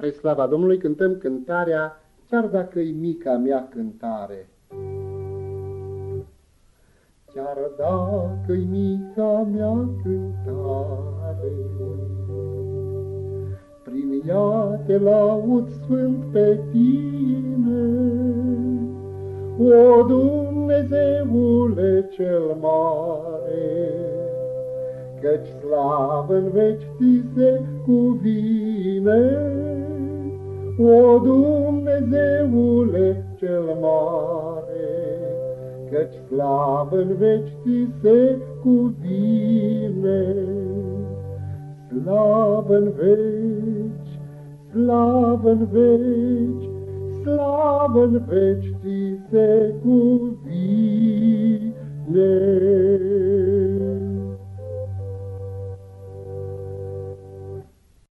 Spre slava Domnului cântăm cântarea, chiar dacă-i mica mea cântare. Chiar dacă-i mica mea cântare, Prin ea te laud sfânt pe tine, O Dumnezeule cel mare, Căci slavă în veci ți se cuvine, O Dumnezeule cel mare, Căci slavă în veci ți se cuvine. Slavă în veci, slavă în veci, Slavă în veci ți se cuvine.